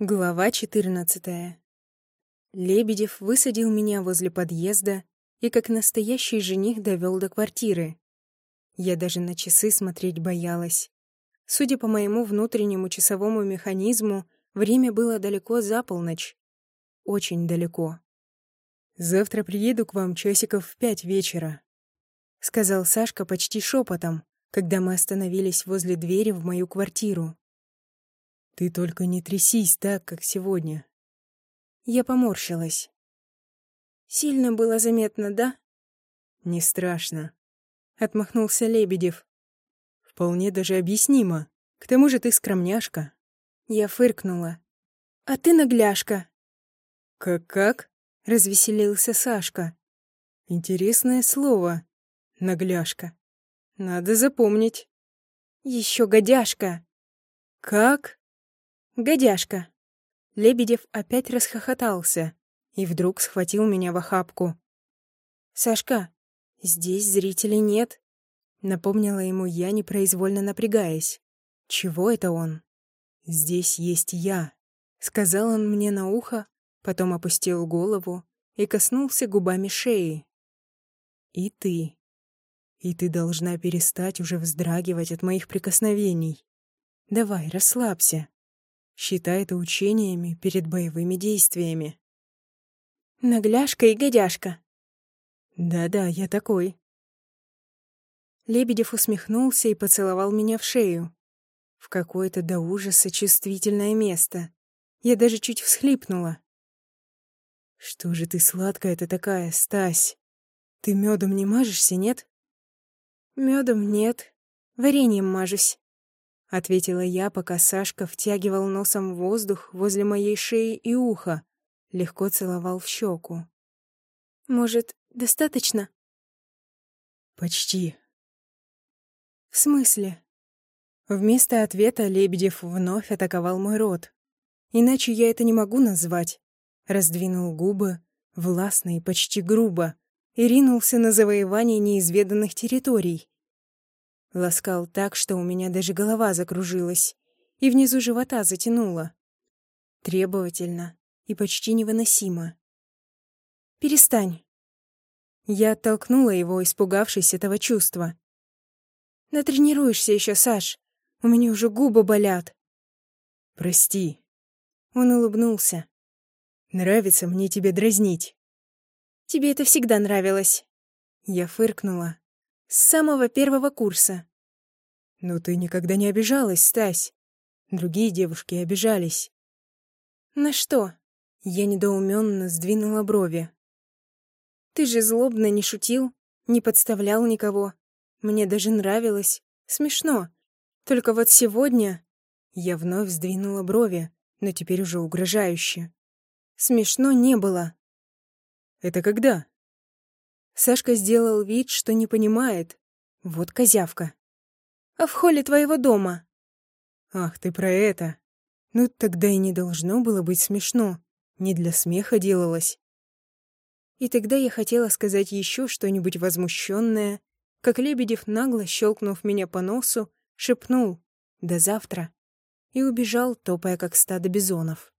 Глава 14. Лебедев высадил меня возле подъезда и как настоящий жених довел до квартиры. Я даже на часы смотреть боялась. Судя по моему внутреннему часовому механизму, время было далеко за полночь. Очень далеко. «Завтра приеду к вам часиков в пять вечера», — сказал Сашка почти шепотом, когда мы остановились возле двери в мою квартиру. Ты только не трясись так, как сегодня. Я поморщилась. Сильно было заметно, да? Не страшно. Отмахнулся Лебедев. Вполне даже объяснимо. К тому же ты скромняшка. Я фыркнула. А ты нагляшка. Как-как? Развеселился Сашка. Интересное слово. Нагляшка. Надо запомнить. Еще годяшка. Как? «Годяшка!» Лебедев опять расхохотался и вдруг схватил меня в охапку. «Сашка, здесь зрителей нет», — напомнила ему я, непроизвольно напрягаясь. «Чего это он?» «Здесь есть я», — сказал он мне на ухо, потом опустил голову и коснулся губами шеи. «И ты. И ты должна перестать уже вздрагивать от моих прикосновений. Давай, расслабься. Считай это учениями перед боевыми действиями. Нагляшка и годяшка. Да-да, я такой. Лебедев усмехнулся и поцеловал меня в шею. В какое-то до ужаса чувствительное место. Я даже чуть всхлипнула. «Что же ты сладкая-то такая, Стась? Ты медом не мажешься, нет?» Медом нет, вареньем мажусь. — ответила я, пока Сашка втягивал носом воздух возле моей шеи и уха, легко целовал в щеку. «Может, достаточно?» «Почти». «В смысле?» Вместо ответа Лебедев вновь атаковал мой рот. Иначе я это не могу назвать. Раздвинул губы, властно и почти грубо, и ринулся на завоевание неизведанных территорий. Ласкал так, что у меня даже голова закружилась и внизу живота затянуло. Требовательно и почти невыносимо. «Перестань!» Я оттолкнула его, испугавшись этого чувства. «Натренируешься еще, Саш. У меня уже губы болят». «Прости». Он улыбнулся. «Нравится мне тебя дразнить». «Тебе это всегда нравилось». Я фыркнула. С самого первого курса. Но ты никогда не обижалась, Стась. Другие девушки обижались. На что? Я недоуменно сдвинула брови. Ты же злобно не шутил, не подставлял никого. Мне даже нравилось. Смешно. Только вот сегодня я вновь сдвинула брови, но теперь уже угрожающе. Смешно не было. Это когда? Сашка сделал вид, что не понимает. Вот козявка. А в холле твоего дома. Ах, ты про это. Ну, тогда и не должно было быть смешно. Не для смеха делалось. И тогда я хотела сказать еще что-нибудь возмущенное, как Лебедев, нагло щелкнув меня по носу, шепнул «До завтра» и убежал, топая как стадо бизонов.